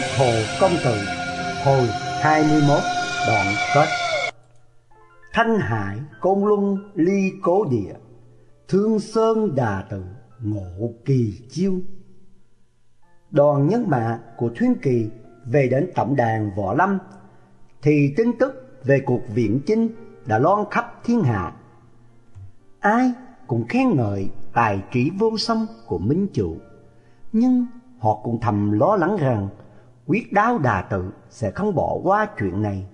Hồ Công Tử, Hồi 21 đoạn kết. Thanh Hải, Côn Luân, Ly Cố Địa, Thương Sơn Đà Tự, Ngộ Kỳ Chiêu. Đoàn nhân mã của Thuyên Kỳ về đến tổng đàn Võ Lâm Thì tin tức về cuộc viện chinh đã loan khắp thiên hạ. Ai cũng khen ngợi tài trí vô song của Minh Chủ, Nhưng họ cũng thầm lo lắng rằng quyết đáo đà tự sẽ không bỏ qua chuyện này.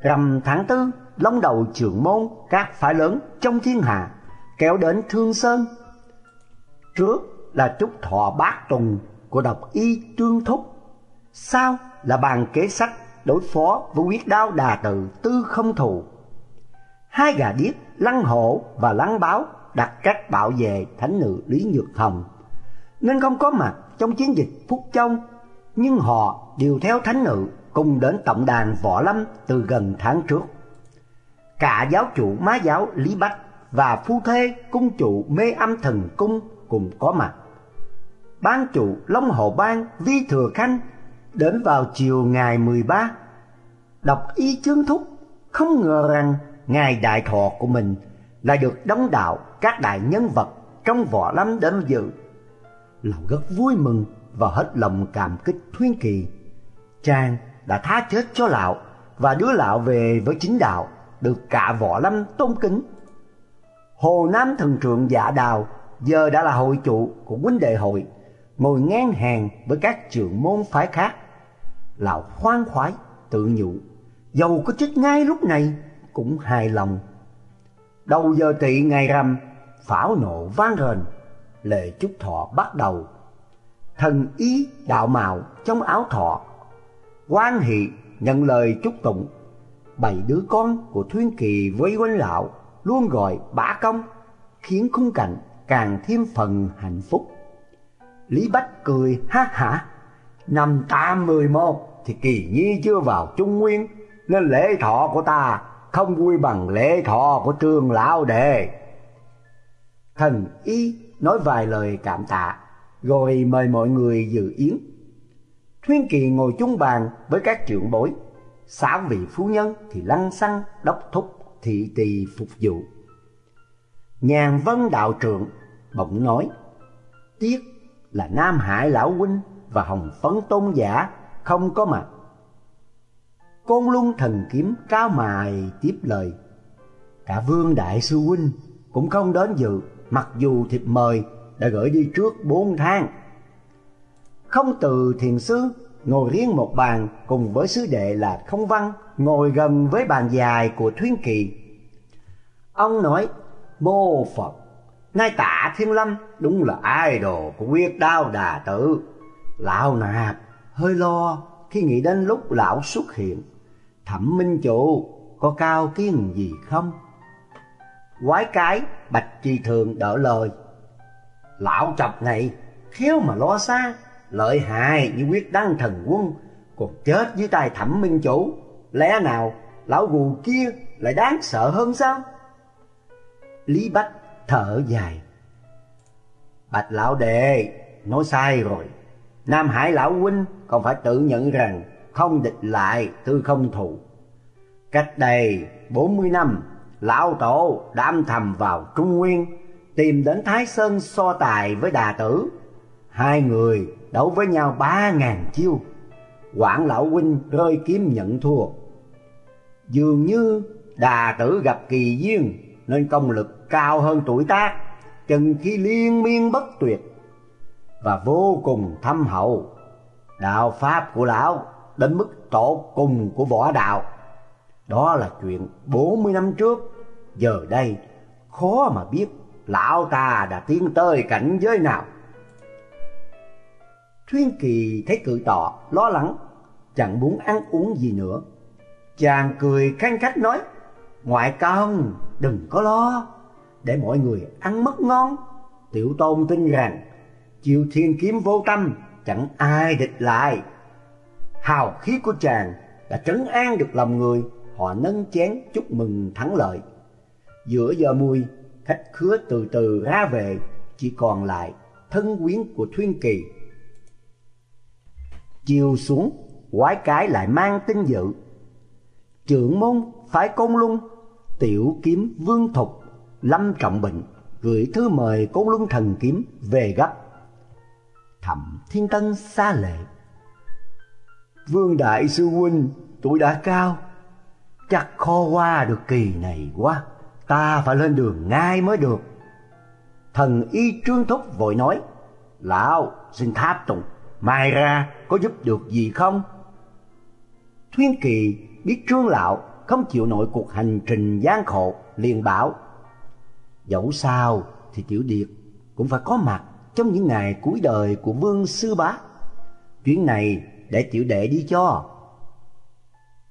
Rằm tháng tư, long đầu trưởng môn các phái lớn trong thiên hạ kéo đến Thương Sơn. Trước là trúc thọ bát tùng của độc y trương thúc. Sau là bàn kế sách đối phó với quyết đao đà tự tư không thù. Hai gà điếc lăng hổ và lăng báo đặt cách bảo vệ thánh nữ Lý Nhược Hồng nên không có mặt trong chiến dịch Phúc Châu nhưng họ đều theo thánh nữ cùng đến tổng đàn võ lâm từ gần tháng trước. Cả giáo chủ má giáo Lý Bách và phu thê cung chủ mê âm thần cung cùng có mặt. Ban chủ Long Hồ Bang Vi Thừa Khanh đến vào chiều ngày 13. Đọc y chương thúc, không ngờ rằng ngài đại thọ của mình lại được đông đạo các đại nhân vật trong võ lâm đến dự. lòng rất vui mừng và hết lòng cảm kích Thuyên Kỳ. trang đã tha chết cho lão và đưa lão về với chính đạo, được cả võ lâm tôn kính. Hồ Nam Thần Trượng giả Đào giờ đã là hội chủ của huynh đệ hội, ngồi ngang hàng với các trưởng môn phái khác. Lão khoan khoái, tự nhủ, dầu có chết ngay lúc này cũng hài lòng. Đầu giờ tị ngày rằm, pháo nổ vang rền, lệ chúc thọ bắt đầu thần ý đạo mạo trong áo thọ, quan hệ nhận lời chúc tụng. Bảy đứa con của thuyên kỳ với quanh lão luôn gọi bả công, khiến khung cảnh càng thêm phần hạnh phúc. Lý bách cười, ha hả năm tám mười một thì kỳ nhi chưa vào trung nguyên, nên lễ thọ của ta không vui bằng lễ thọ của trương lão đệ. Thần y nói vài lời cảm tạ rồi mời mọi người dự yến. Thuyên Kỳ ngồi chung bàn với các trưởng bối, xã vị phu nhân thì lăng xăng đốc thúc thị tỳ phục vụ. Nhàn vân đạo trượng bỗng nói, tiếc là Nam Hải lão huynh và Hồng Phấn tôn giả không có mặt. Côn Luân thần kiếm cao mài tiếp lời, cả Vương Đại sư huynh cũng không đến dự, mặc dù thiệp mời đã gửi đi trước bốn tháng. Không từ thiền sư ngồi riêng một bàn cùng với sứ đệ là Không Văn ngồi gần với bàn dài của Thuyên Kỳ. Ông nói, mô Phật, nay tạ Thiên Lâm đúng là ai đồ của quyết đao đà tử. Lão nạp hơi lo khi nghĩ đến lúc lão xuất hiện. Thẩm Minh Chủ có cao kiến gì không? Quái cái Bạch Trì Thường đỡ lời Lão trọc này khéo mà lo xa, lợi hại như quyết đăng thần quân, còn chết dưới tay thẩm minh chủ. Lẽ nào lão gù kia lại đáng sợ hơn sao? Lý Bách thở dài. Bạch lão đệ, nói sai rồi. Nam Hải lão huynh còn phải tự nhận rằng không địch lại tư không thù. Cách đây bốn mươi năm, lão tổ đam thầm vào Trung Nguyên tìm đến Thái Sơn so tài với đà tử. Hai người đấu với nhau ba ngàn chiêu. Quảng lão huynh rơi kiếm nhận thua. Dường như đà tử gặp kỳ duyên nên công lực cao hơn tuổi tác, chừng khi liên miên bất tuyệt và vô cùng thâm hậu. Đạo pháp của lão đến mức tổ cùng của võ đạo. Đó là chuyện bốn mươi năm trước, giờ đây khó mà biết lão ta đã tiến tới cảnh giới nào. Thuyên Kỳ thấy cự tọ lo lắng, chẳng muốn ăn uống gì nữa. Chàng cười khanh khách nói, ngoại công đừng có lo, để mọi người ăn mất ngon. Tiểu tôn tin rằng, chiều thiên kiếm vô tâm, chẳng ai địch lại. Hào khí của chàng đã trấn an được lòng người, họ nâng chén chúc mừng thắng lợi. Giữa giờ mùi khách khứa từ từ ra về, chỉ còn lại thân quyến của Thuyên Kỳ. Chiều xuống, quái cái lại mang tin dự. Trưởng môn phái Côn Luân, tiểu kiếm Vương Thục, Lâm Trọng Bệnh gửi thư mời Côn Luân thần kiếm về gấp. Thẩm Thiên Tân xa lệ. Vương Đại Sư Huynh, tuổi đã cao, chắc khó qua được kỳ này quá, ta phải lên đường ngay mới được. Thần y trương thúc vội nói, Lão xin tháp tùng, mai ra có giúp được gì không? Thuyên Kỳ biết trương lão không chịu nổi cuộc hành trình gian khổ, liền bảo, Dẫu sao thì tiểu điệt cũng phải có mặt trong những ngày cuối đời của vương sư bá. Chuyến này để tiểu đệ đi cho.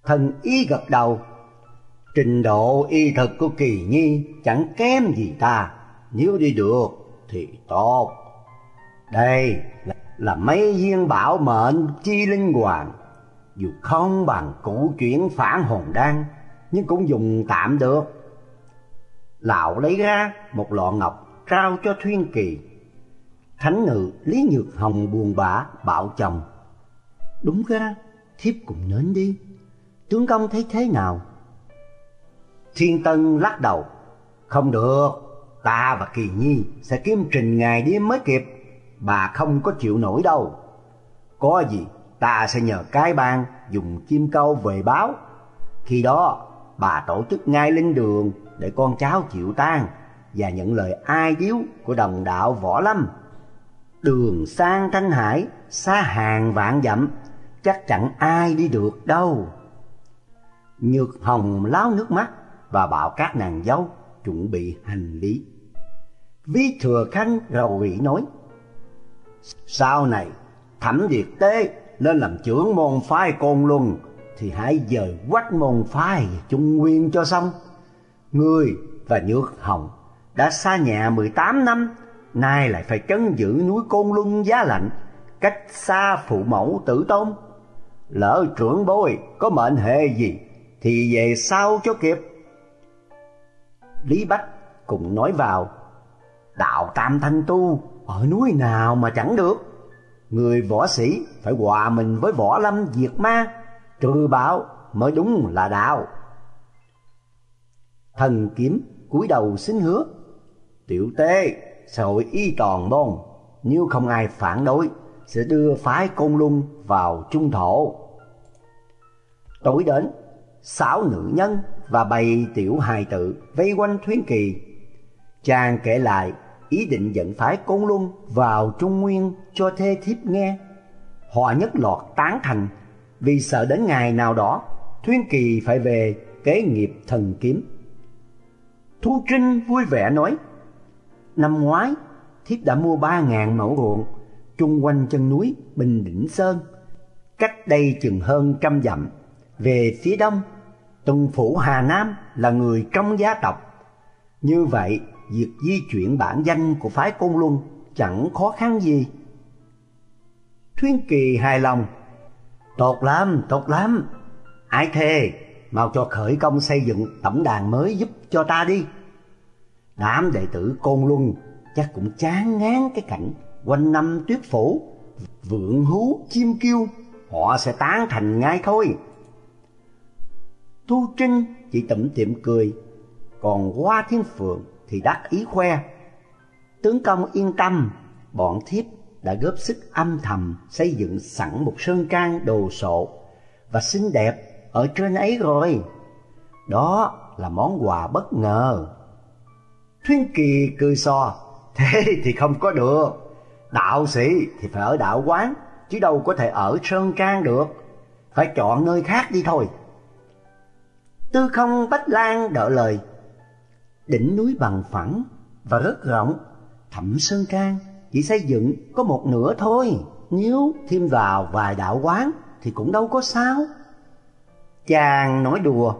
Thần y gật đầu, trình độ y thực của kỳ nhi chẳng kém gì ta, nếu đi được thì tốt. Đây là, là mấy viên bảo mệnh chi linh hoàng, dù không bằng cũ chuyển phản hồn đan, nhưng cũng dùng tạm được. Lão lấy ra một lọ ngọc trao cho Thuyên Kỳ. Thánh nữ Lý Nhược Hồng buồn bã bảo chồng. Đúng ra, thiếp cùng đến đi. Tướng công thấy thế nào? Thiên Tân lắc đầu. Không được, ta và Kỳ Nhi sẽ kiếm trình ngày đêm mới kịp. Bà không có chịu nổi đâu. Có gì, ta sẽ nhờ cái bang dùng chim câu về báo. Khi đó, bà tổ chức ngay linh đường để con cháu chịu tan và nhận lời ai điếu của đồng đạo Võ Lâm. Đường sang Thanh Hải, xa hàng vạn dặm, chắc chẳng ai đi được đâu. Nhược hồng láo nước mắt và bảo các nàng dâu chuẩn bị hành lý. Vi thừa khanh rầu rĩ nói, Sau này, thẩm điệt tế lên làm trưởng môn phái côn luân, thì hãy dời quách môn phái trung nguyên cho xong. Ngươi và Nhược Hồng đã xa nhà 18 năm, nay lại phải chấn giữ núi Côn Luân giá lạnh, cách xa phụ mẫu tử tôn. Lỡ trưởng bối có mệnh hệ gì thì về sau cho kịp. Lý Bách cùng nói vào, đạo tam thanh tu ở núi nào mà chẳng được. Người võ sĩ phải hòa mình với võ lâm diệt ma, trừ bạo mới đúng là đạo. Thần kiếm cúi đầu xin hứa tiểu tế sẽ hội y toàn môn nếu không ai phản đối sẽ đưa phái côn luân vào trung thổ tối đến sáu nữ nhân và bày tiểu hài tử vây quanh thuyến kỳ chàng kể lại ý định dẫn phái côn luân vào trung nguyên cho thê thiếp nghe họ nhất lọt tán thành vì sợ đến ngày nào đó thuyên kỳ phải về kế nghiệp thần kiếm Thu Trinh vui vẻ nói, năm ngoái thiếp đã mua ba ngàn mẫu ruộng chung quanh chân núi Bình Đỉnh Sơn, cách đây chừng hơn trăm dặm. Về phía đông, Tần Phủ Hà Nam là người trong gia tộc. Như vậy, việc di chuyển bản danh của phái Côn Luân chẳng khó khăn gì. Thuyên Kỳ hài lòng, tốt lắm, tốt lắm. Ai thề, mau cho khởi công xây dựng tổng đàn mới giúp cho ta đi. Đám đệ tử Côn Luân chắc cũng chán ngán cái cảnh quanh năm tuyết phủ, vượng hú chim kêu, họ sẽ tán thành ngay thôi. Thu Trinh chỉ tủm tiệm cười, còn Hoa Thiên Phượng thì đắc ý khoe. Tướng công yên tâm, bọn thiếp đã góp sức âm thầm xây dựng sẵn một sơn trang đồ sộ và xinh đẹp ở trên ấy rồi. Đó là món quà bất ngờ. Thuyên Kỳ cười so, thế thì không có được. Đạo sĩ thì phải ở đạo quán, chứ đâu có thể ở sơn trang được. Phải chọn nơi khác đi thôi. Tư không Bách Lan đỡ lời. Đỉnh núi bằng phẳng và rất rộng, thẩm sơn trang chỉ xây dựng có một nửa thôi. Nếu thêm vào vài đạo quán thì cũng đâu có sao. Chàng nói đùa,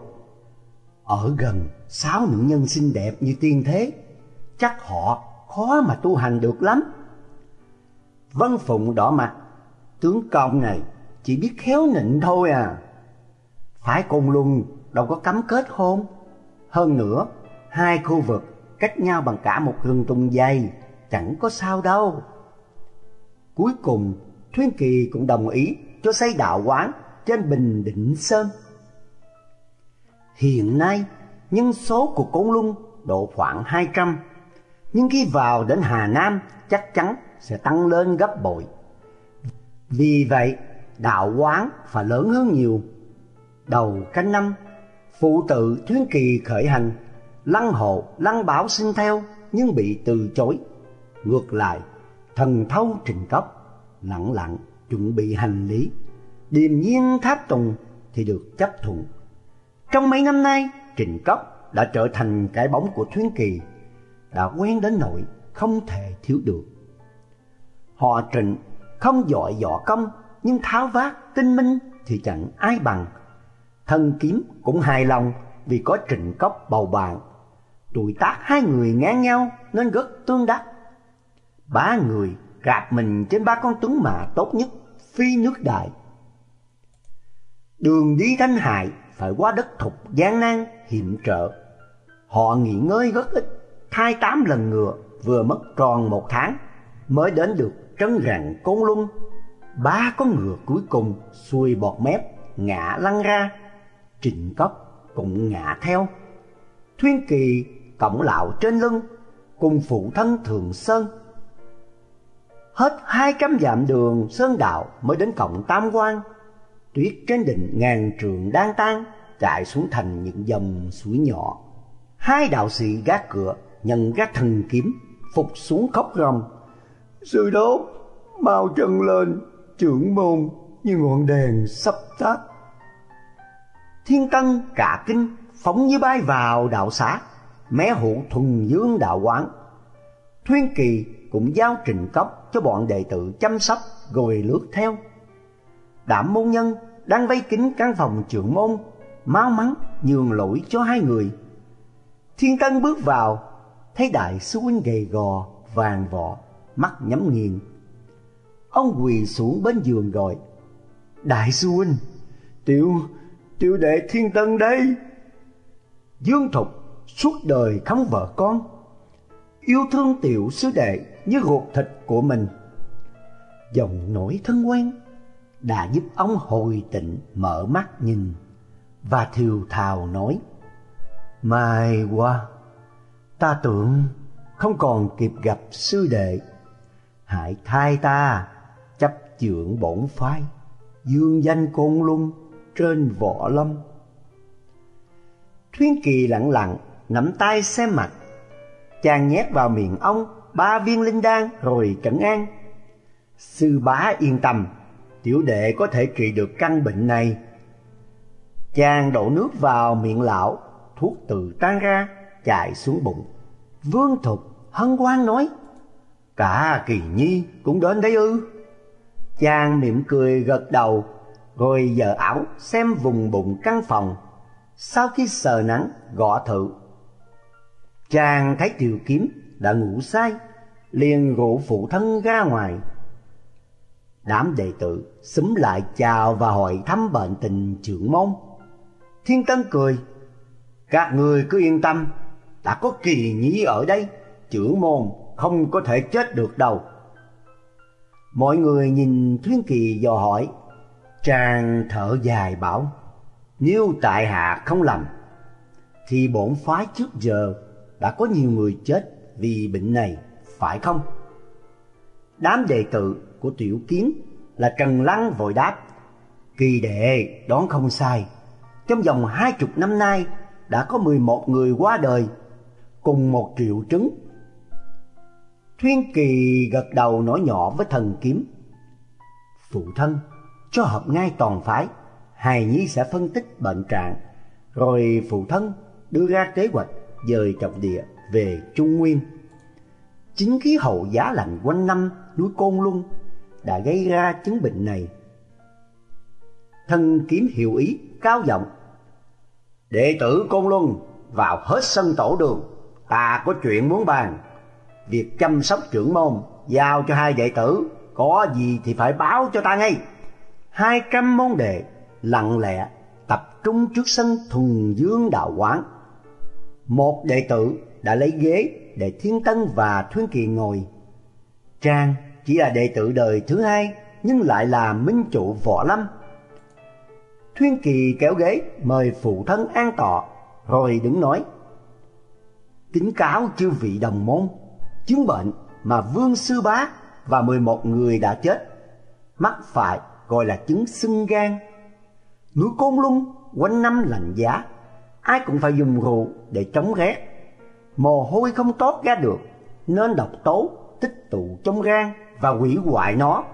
ở gần sáu nữ nhân xinh đẹp như tiên thế, chắc họ khó mà tu hành được lắm. Vân Phụng đỏ mặt, tướng công này chỉ biết khéo nịnh thôi à. Phải cùng luôn đâu có cấm kết hôn. Hơn nữa, hai khu vực cách nhau bằng cả một rừng tùng dày, chẳng có sao đâu. Cuối cùng, Thuyên Kỳ cũng đồng ý cho xây đạo quán trên Bình Định Sơn. Hiện nay, nhân số của Côn Luân độ khoảng 200, nhưng khi vào đến Hà Nam chắc chắn sẽ tăng lên gấp bội. Vì vậy, đạo quán phải lớn hơn nhiều. Đầu canh năm, phụ tự Thuyến Kỳ khởi hành, Lăng Hộ, Lăng Bảo xin theo nhưng bị từ chối. Ngược lại, thần thâu trình cấp, lặng lặng chuẩn bị hành lý. Điềm nhiên tháp tùng thì được chấp thuận. Trong mấy năm nay, trình cấp đã trở thành cái bóng của Thuyến Kỳ, đã quen đến nỗi không thể thiếu được. Họ trịnh không giỏi võ công nhưng tháo vát tinh minh thì chẳng ai bằng. Thân kiếm cũng hài lòng vì có trịnh cốc bầu bạn. Tuổi tác hai người ngang nhau nên rất tương đắc. Ba người gạt mình trên ba con tuấn mã tốt nhất phi nước đại. Đường đi thanh hại phải qua đất thục gian nan hiểm trở. Họ nghỉ ngơi rất ít, thai tám lần ngựa vừa mất tròn một tháng mới đến được trấn rặng côn luân ba con ngựa cuối cùng xuôi bọt mép ngã lăn ra trịnh cốc cũng ngã theo. Thuyên kỳ cổng lạo trên lưng, cùng phụ thân thường sơn. Hết hai trăm dặm đường sơn đạo mới đến cổng tam quan. Tuyết trên đỉnh ngàn trường đang tan chạy xuống thành những dòng suối nhỏ. Hai đạo sĩ gác cửa, nhận gác thần kiếm, phục xuống khóc ròng sư đốt mau chân lên, trưởng môn như ngọn đèn sắp tắt thiên tân, cả kinh, phóng như bay vào đạo xã mé hộ thuần dương đạo quán. Thuyên kỳ cũng giao trình cấp cho bọn đệ tử chăm sóc rồi lướt theo. Đảm môn nhân đang vây kín căn phòng trưởng môn, mau mắn nhường lỗi cho hai người. Thiên tân bước vào, thấy đại sư huynh gầy gò, vàng vọ, mắt nhắm nghiền. Ông quỳ xuống bên giường gọi, Đại sư huynh, Tiểu Tiểu đệ thiên tân đây. Dương Thục suốt đời khắm vợ con. Yêu thương tiểu sư đệ như ruột thịt của mình. Dòng nỗi thân quen, Đã giúp ông hồi tịnh mở mắt nhìn. Và thiều thào nói, Mai qua, Ta tưởng không còn kịp gặp sư đệ. Hãy thay ta chấp chưởng bổn phái, dương danh côn luân trên võ lâm thuyên kỳ lặng lặng nắm tay xem mặt. Chàng nhét vào miệng ông ba viên linh đan rồi cẩn an. Sư bá yên tâm tiểu đệ có thể trị được căn bệnh này. Chàng đổ nước vào miệng lão thuốc từ tan ra chạy xuống bụng. Vương thục hân hoan nói cả kỳ nhi cũng đến đấy ư? Chàng mỉm cười gật đầu, rồi giờ ảo xem vùng bụng căn phòng. Sau khi sờ nắng, gõ thử. Chàng thấy tiểu kiếm đã ngủ say, liền rủ phụ thân ra ngoài. Đám đệ tử xúm lại chào và hỏi thăm bệnh tình trưởng môn. Thiên Tân cười, các người cứ yên tâm, đã có kỳ nhí ở đây, trưởng môn không có thể chết được đâu. Mọi người nhìn Thuyên Kỳ dò hỏi, Tràng thở dài bảo, nếu tại hạ không lầm, thì bổn phái trước giờ đã có nhiều người chết vì bệnh này, phải không? Đám đệ tử của tiểu kiến là Trần Lăng vội đáp, kỳ đệ đoán không sai, trong vòng hai chục năm nay đã có mười một người qua đời cùng một triệu trứng Thuyên Kỳ gật đầu nói nhỏ với thần kiếm. Phụ thân, cho hợp ngay toàn phái, hài nhi sẽ phân tích bệnh trạng, rồi phụ thân đưa ra kế hoạch dời trọng địa về Trung Nguyên. Chính khí hậu giá lạnh quanh năm núi Côn Luân đã gây ra chứng bệnh này. thân kiếm hiệu ý, cao giọng. Đệ tử Côn Luân vào hết sân tổ đường, ta có chuyện muốn bàn việc chăm sóc trưởng môn giao cho hai đệ tử, có gì thì phải báo cho ta ngay. Hai trăm môn đệ lặng lẽ tập trung trước sân thuần dương đạo quán. Một đệ tử đã lấy ghế để Thiên Tân và Thuyên Kỳ ngồi. Trang chỉ là đệ tử đời thứ hai, nhưng lại là minh chủ võ lâm. Thuyên Kỳ kéo ghế mời phụ thân an tọa, rồi đứng nói: "Kính cáo chư vị đồng môn, chứng bệnh mà Vương sư bá và 11 người đã chết, mắc phải gọi là chứng sưng gan. Núi Côn Luân quanh năm lạnh giá, ai cũng phải dùng rượu để chống rét. Mồ hôi không tốt ra được, nên độc tố tích tụ trong gan và hủy hoại nó.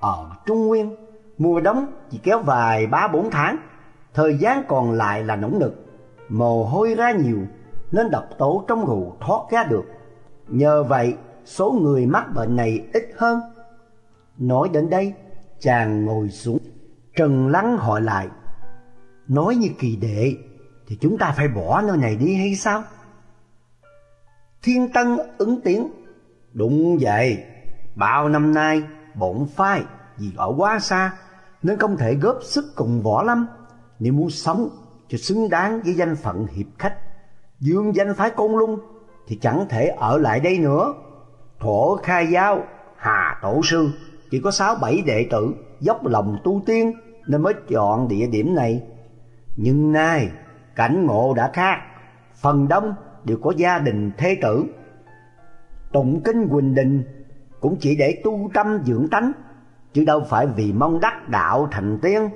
Ở Trung Nguyên, mùa đông chỉ kéo vài ba bốn tháng, thời gian còn lại là nóng nực, mồ hôi ra nhiều nên độc tố trong rượu thoát ra được. Nhờ vậy, số người mắc bệnh này ít hơn. Nói đến đây, chàng ngồi xuống, Trần lắng hỏi lại, nói như kỳ đệ thì chúng ta phải bỏ nơi này đi hay sao? Thiên Tân ứng tiếng, đúng vậy, bao năm nay bổn phái vì ở quá xa nên không thể góp sức cùng võ lâm. Nếu muốn sống cho xứng đáng với danh phận hiệp khách, dương danh phái côn lung thì chẳng thể ở lại đây nữa. Thổ khai giáo, hà tổ sư chỉ có sáu bảy đệ tử dốc lòng tu tiên nên mới chọn địa điểm này. Nhưng nay cảnh ngộ đã khác, phần đông đều có gia đình thế tử. Tụng kinh Quỳnh Đình cũng chỉ để tu tâm dưỡng tánh, chứ đâu phải vì mong đắc đạo thành tiên.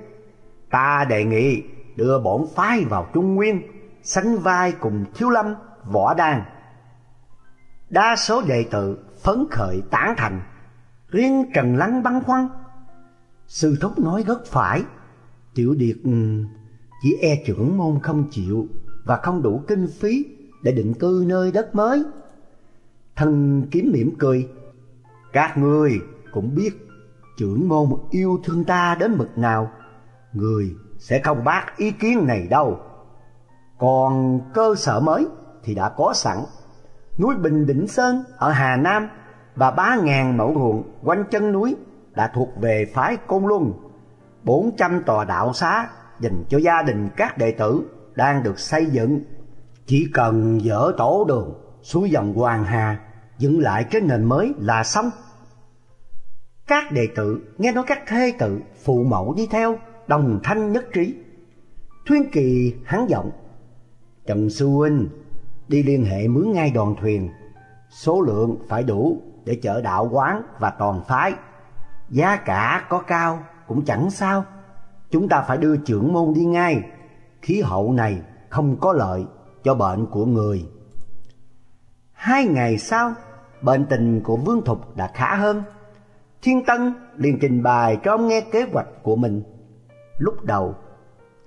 Ta đề nghị đưa bổn phái vào Trung Nguyên, sánh vai cùng Thiếu Lâm, Võ Đan. Đa số đệ tử phấn khởi tán thành, riêng Trần Lăng băn khoăn. Sư thúc nói rất phải, Tiểu Điệt ừ, chỉ e trưởng môn không chịu và không đủ kinh phí để định cư nơi đất mới. Thần kiếm mỉm cười, các người cũng biết trưởng môn yêu thương ta đến mực nào, người sẽ không bác ý kiến này đâu. Còn cơ sở mới thì đã có sẵn. Núi Bình Định Sơn ở Hà Nam và ba ngàn mẫu ruộng quanh chân núi đã thuộc về phái Côn Luân. Bốn trăm tòa đạo xá dành cho gia đình các đệ tử đang được xây dựng. Chỉ cần dỡ tổ đường xuống dòng Hoàng Hà dựng lại cái nền mới là xong. Các đệ tử nghe nói các thê tử phụ mẫu đi theo đồng thanh nhất trí. Thuyên Kỳ hắn giọng, Trần Sư Huynh đi liên hệ mướn ngay đoàn thuyền, số lượng phải đủ để chở đạo quán và toàn phái. Giá cả có cao cũng chẳng sao, chúng ta phải đưa trưởng môn đi ngay. Khí hậu này không có lợi cho bệnh của người. Hai ngày sau, bệnh tình của Vương Thục đã khá hơn. Thiên Tân liền trình bày cho ông nghe kế hoạch của mình. Lúc đầu,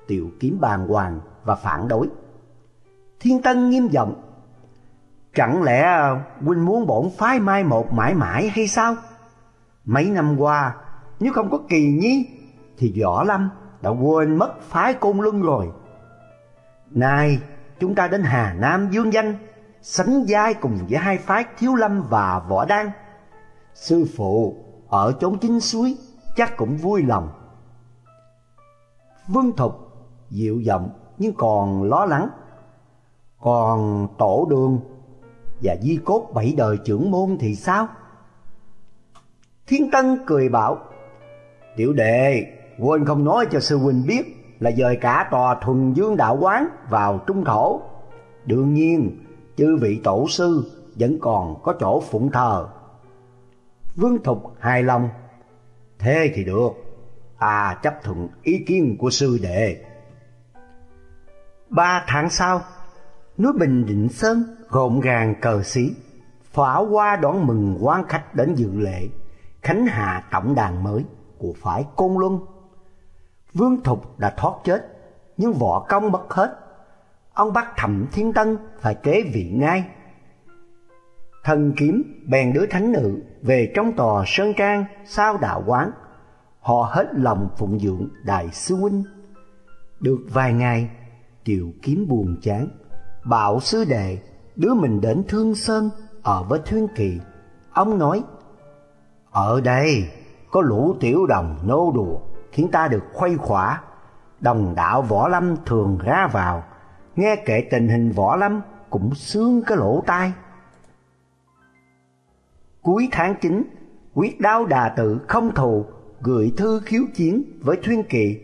Tiểu Kiếm bàng hoàng và phản đối. Thiên Tân nghiêm giọng, Chẳng lẽ à, huynh muốn bổn phái mai một mãi mãi hay sao? Mấy năm qua, nếu không có kỳ nhi, thì Võ Lâm đã quên mất phái côn luân rồi. Nay, chúng ta đến Hà Nam dương danh, sánh vai cùng với hai phái Thiếu Lâm và Võ Đan. Sư phụ ở chốn chính suối chắc cũng vui lòng. Vương Thục dịu giọng nhưng còn lo lắng. Còn tổ đường và di cốt bảy đời trưởng môn thì sao? Thiên Tân cười bảo, Tiểu đệ, quên không nói cho sư huynh biết là dời cả tòa thuần dương đạo quán vào trung thổ. Đương nhiên, chư vị tổ sư vẫn còn có chỗ phụng thờ. Vương Thục hài lòng, thế thì được, à chấp thuận ý kiến của sư đệ. Ba tháng sau, núi Bình Định Sơn gồm gàng cờ xí, pháo hoa đón mừng quan khách đến dự lễ khánh hạ tổng đàn mới của phái Côn Luân. Vương Thục đã thoát chết, nhưng võ công mất hết. Ông bắt Thẩm Thiên Tân phải kế vị ngay. Thần kiếm bèn đứa thánh nữ về trong tòa sơn trang sao đạo quán. Họ hết lòng phụng dưỡng đại sư huynh. Được vài ngày, Triệu kiếm buồn chán, bảo sư đệ đưa mình đến Thương Sơn ở với Thuyên Kỳ. Ông nói, ở đây có lũ tiểu đồng nô đùa khiến ta được khuây khỏa. Đồng đạo võ lâm thường ra vào, nghe kể tình hình võ lâm cũng sướng cái lỗ tai. Cuối tháng 9, quyết đao đà tự không thù gửi thư khiếu chiến với Thuyên Kỳ.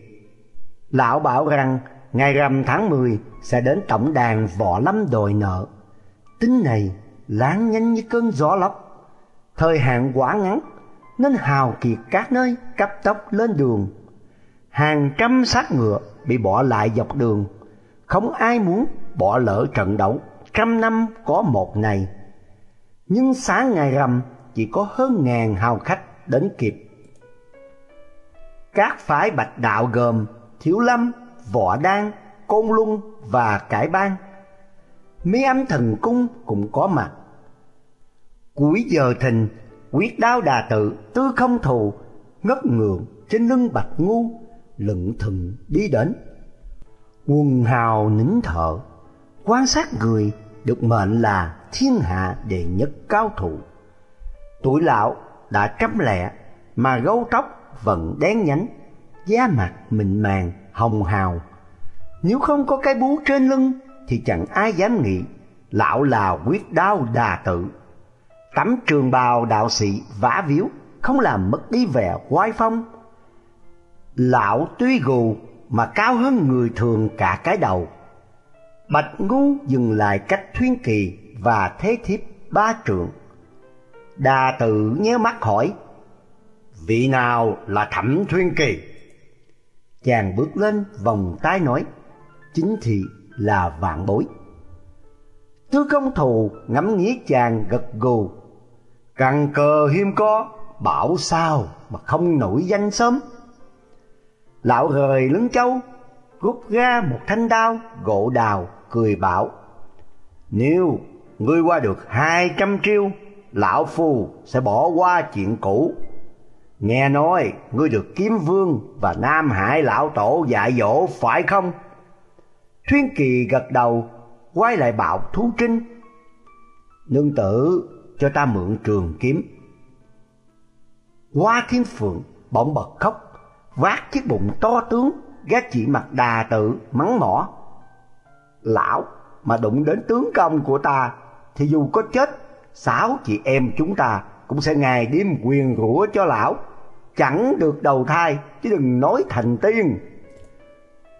Lão bảo rằng ngày rằm tháng 10 sẽ đến tổng đàn võ lâm đòi nợ. tính này láng nhanh như cơn gió lốc. Thời hạn quá ngắn nên hào kiệt các nơi cấp tốc lên đường. Hàng trăm xác ngựa bị bỏ lại dọc đường, không ai muốn bỏ lỡ trận đấu trăm năm có một ngày. Nhưng sáng ngày rằm chỉ có hơn ngàn hào khách đến kịp. Các phái bạch đạo gồm Thiếu Lâm, Võ Đan, Côn Luân và Cải Bang. Mỹ âm thần cung cũng có mặt. Cuối giờ thình, quyết đao đà tự, tư không thù, ngất ngường trên lưng bạch ngu, lững thừng đi đến. Quần hào nín thở, quan sát người được mệnh là thiên hạ đệ nhất cao thủ. Tuổi lão đã trăm lẹ mà gấu tóc vẫn đen nhánh, da mặt mịn màng, hồng hào. Nếu không có cái bú trên lưng thì chẳng ai dám nghĩ lão là quyết đao đà tự. Tấm trường bào đạo sĩ vả víu không làm mất đi vẻ oai phong. Lão tuy gù mà cao hơn người thường cả cái đầu. Bạch ngu dừng lại cách thuyên kỳ và thế thiếp ba trượng. Đà tự nhớ mắt hỏi, vị nào là thẩm thuyên kỳ? Chàng bước lên vòng tay nói, chính thị là vạn bối. Tư công thù ngắm nghía chàng gật gù, căn cờ hiếm có, bảo sao mà không nổi danh sớm. Lão rời lưng châu, rút ra một thanh đao gỗ đào, cười bảo, nếu ngươi qua được hai trăm triêu, lão phu sẽ bỏ qua chuyện cũ. Nghe nói ngươi được kiếm vương và Nam Hải lão tổ dạy dỗ phải không? Thuyên Kỳ gật đầu, quay lại bảo Thú Trinh. Nương tử cho ta mượn trường kiếm. Hoa Thiên Phượng bỗng bật khóc, vác chiếc bụng to tướng, gác chỉ mặt đà tự mắng mỏ. Lão mà đụng đến tướng công của ta thì dù có chết, sáu chị em chúng ta cũng sẽ ngày đêm quyền rủa cho lão, chẳng được đầu thai chứ đừng nói thành tiên.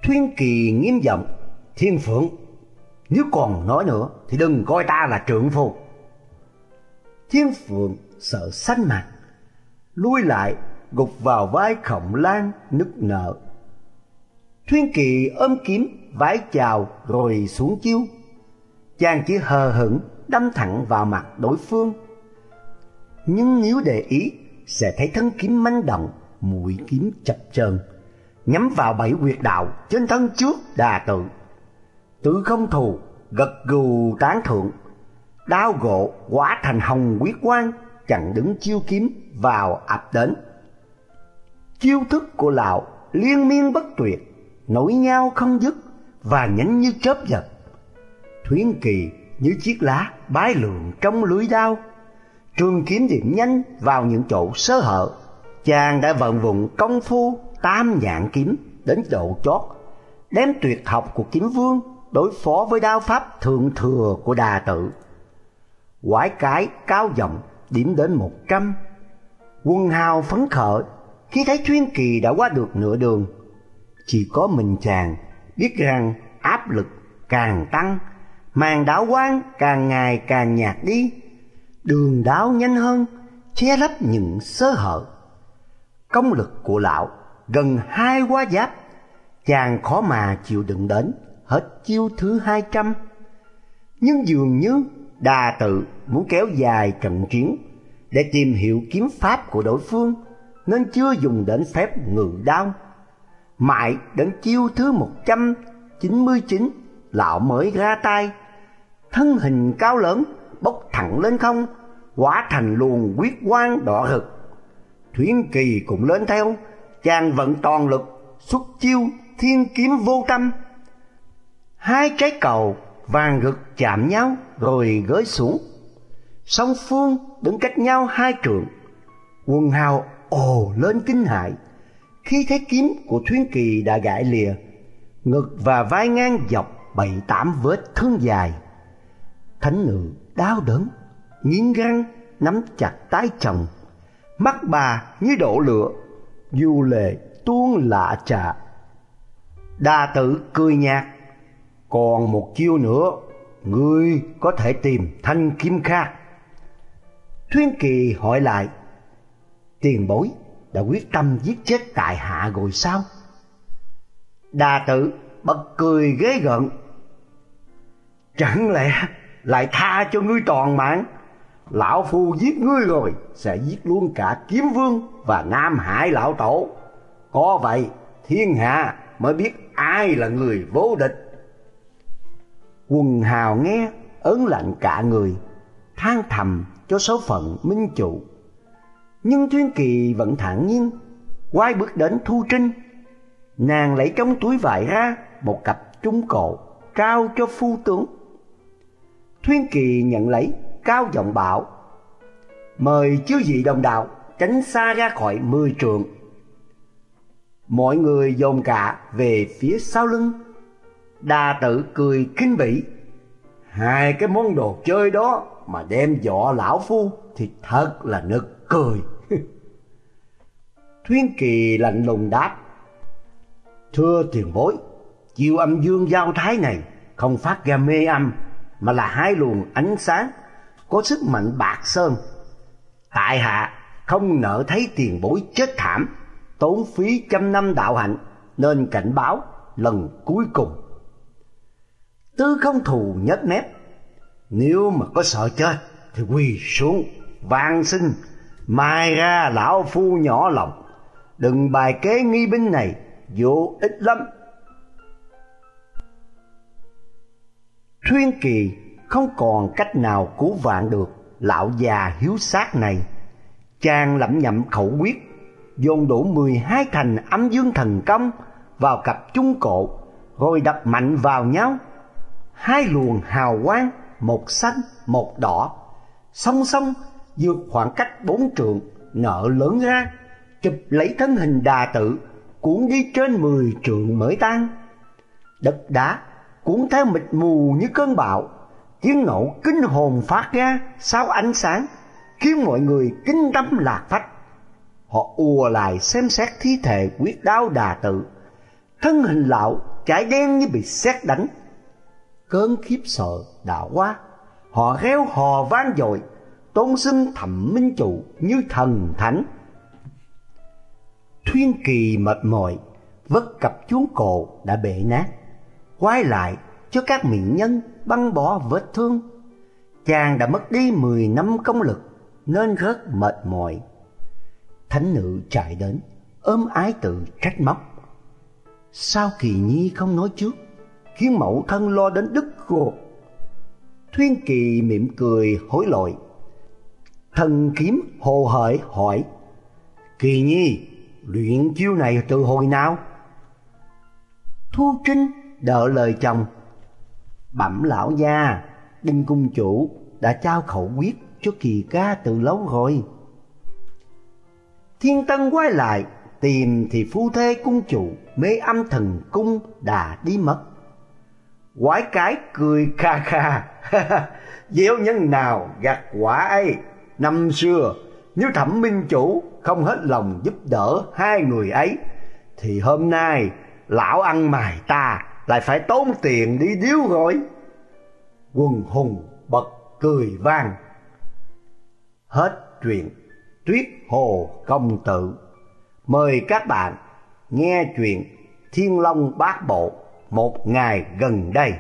Thuyên Kỳ nghiêm giọng, Thiên Phượng, nếu còn nói nữa thì đừng coi ta là trượng phu. Thiên Phượng sợ xanh mặt, lui lại gục vào vai khổng lan nức nở. Thuyên Kỳ ôm kiếm vái chào rồi xuống chiêu. Chàng chỉ hờ hững đâm thẳng vào mặt đối phương. Nhưng nếu để ý sẽ thấy thân kiếm manh động, mũi kiếm chập chờn, nhắm vào bảy huyệt đạo trên thân trước đà tự. Tự không thù, gật gù tán thượng, đao gỗ quá thành hồng quyết quang, chặn đứng chiêu kiếm vào ập đến. Chiêu thức của lão liên miên bất tuyệt, nối nhau không dứt và nhánh như chớp giật. Thuyến kỳ như chiếc lá bái lượng trong lưới đao. Trường kiếm điểm nhanh vào những chỗ sơ hở. Chàng đã vận dụng công phu tam nhạn kiếm đến độ chót, đem tuyệt học của kiếm vương đối phó với đao pháp thượng thừa của đà tự. Quái cái cao giọng điểm đến một trăm. Quân hào phấn khởi khi thấy chuyên Kỳ đã qua được nửa đường. Chỉ có mình chàng biết rằng áp lực càng tăng màn đảo quang càng ngày càng nhạt đi, đường đáo nhanh hơn, che lấp những sơ hở. Công lực của lão gần hai quá giáp, chàng khó mà chịu đựng đến hết chiêu thứ hai trăm. Nhưng dường như đà tự muốn kéo dài trận chiến để tìm hiểu kiếm pháp của đối phương nên chưa dùng đến phép ngự đao. Mãi đến chiêu thứ một trăm chín mươi chín lão mới ra tay thân hình cao lớn bốc thẳng lên không, hóa thành luồng quyết quang đỏ rực. Thuyến Kỳ cũng lên theo, chàng vận toàn lực xuất chiêu thiên kiếm vô tâm. Hai trái cầu vàng rực chạm nhau rồi gới xuống. Song phương đứng cách nhau hai trượng. Quần hào ồ lên kinh hại khi thấy kiếm của Thuyến Kỳ đã gãy lìa, ngực và vai ngang dọc bảy tám vết thương dài. Thánh nữ đau đớn, nghiến răng nắm chặt tái chồng, mắt bà như đổ lửa, du lệ tuôn lạ trà. Đa tử cười nhạt còn một chiêu nữa ngươi có thể tìm thanh kim khác thuyên kỳ hỏi lại tiền bối đã quyết tâm giết chết tại hạ rồi sao? Đa tử bật cười ghế gợn chẳng lẽ lại tha cho ngươi toàn mạng. Lão phu giết ngươi rồi, sẽ giết luôn cả kiếm vương và nam hải lão tổ. Có vậy, thiên hạ mới biết ai là người vô địch. Quần hào nghe, ớn lạnh cả người, than thầm cho số phận minh chủ. Nhưng thiên kỳ vẫn thản nhiên, quay bước đến thu trinh. Nàng lấy trong túi vải ra một cặp trung cổ, trao cho phu tướng thuyên kỳ nhận lấy cao giọng bảo, mời chư vị đồng đạo tránh xa ra khỏi mười trường. Mọi người dồn cả về phía sau lưng. Đa tử cười kinh bỉ, hai cái món đồ chơi đó mà đem dọ lão phu thì thật là nực cười. Thuyên kỳ lạnh lùng đáp, thưa tiền bối, chiêu âm dương giao thái này không phát ra mê âm mà là hai luồng ánh sáng có sức mạnh bạc sơn. Tại hạ không nỡ thấy tiền bối chết thảm tốn phí trăm năm đạo hạnh nên cảnh báo lần cuối cùng. Tư không thù nhếch mép, nếu mà có sợ chết thì quỳ xuống van xin mai ra lão phu nhỏ lòng. Đừng bài kế nghi binh này vô ích lắm. Thuyên kỳ, không còn cách nào cứu vạn được lão già hiếu sát này. Chàng lẩm nhẩm khẩu quyết, dồn đủ mười hai thành âm dương thần công vào cặp trung cổ, rồi đập mạnh vào nhau. Hai luồng hào quang, một xanh, một đỏ, song song vượt khoảng cách bốn trượng nợ lớn ra, chụp lấy thân hình đà tự cuốn đi trên mười trượng mới tan. Đất đá cuốn theo mịt mù như cơn bão. Tiếng nổ kinh hồn phát ra sau ánh sáng, khiến mọi người kinh tâm lạc phách. Họ ùa lại xem xét thi thể quyết đao đà tự. Thân hình lão chải đen như bị xét đánh. Cơn khiếp sợ đã qua. Họ reo hò vang dội, tôn xưng thẩm minh chủ như thần thánh. Thuyên kỳ mệt mỏi, vất cặp chuông cổ đã bể nát quay lại cho các mỹ nhân băng bỏ vết thương. Chàng đã mất đi mười năm công lực, nên rất mệt mỏi. Thánh nữ chạy đến, ôm ái tự trách móc. Sao kỳ nhi không nói trước? Khiến mẫu thân lo đến đứt ruột. Thuyên kỳ mỉm cười hối lỗi. Thần kiếm hồ hởi hỏi, kỳ nhi, luyện chiêu này từ hồi nào? Thu trinh đỡ lời chồng. Bẩm lão gia, đinh cung chủ đã trao khẩu quyết cho kỳ ca từ lâu rồi. Thiên tân quay lại, tìm thì phu thê cung chủ mê âm thần cung đã đi mất. Quái cái cười kha kha gieo nhân nào gặt quả ấy? Năm xưa nếu thẩm minh chủ không hết lòng giúp đỡ hai người ấy, thì hôm nay lão ăn mài ta lại phải tốn tiền đi điếu gọi quần hùng bật cười vang. Hết chuyện tuyết hồ công tử. Mời các bạn nghe chuyện thiên long bát bộ một ngày gần đây.